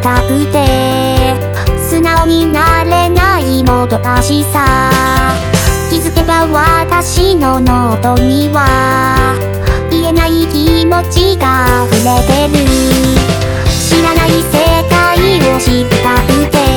たくて。素直になれないもどかしさ。気づけば私のノートには言えない気持ちが溢れてる。知らない世界を知ったくて。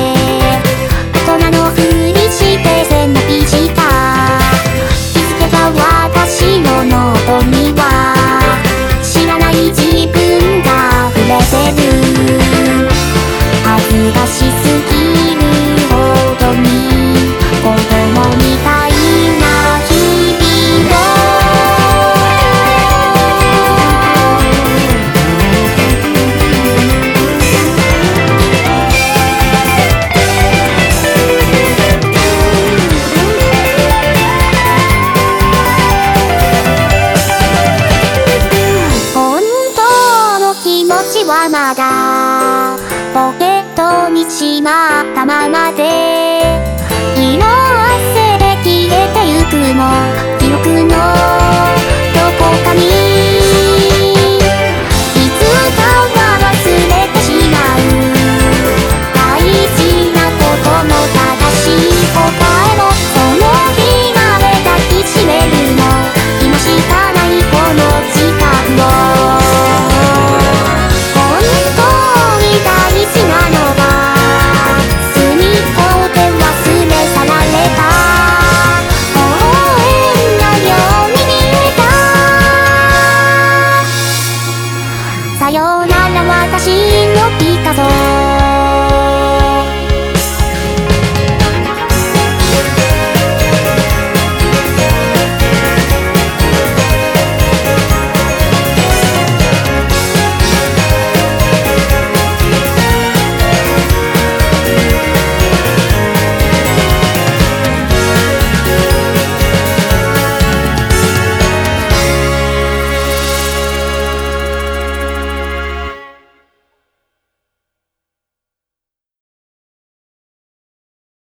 気持ちはまだポケットにしまったままでぞ。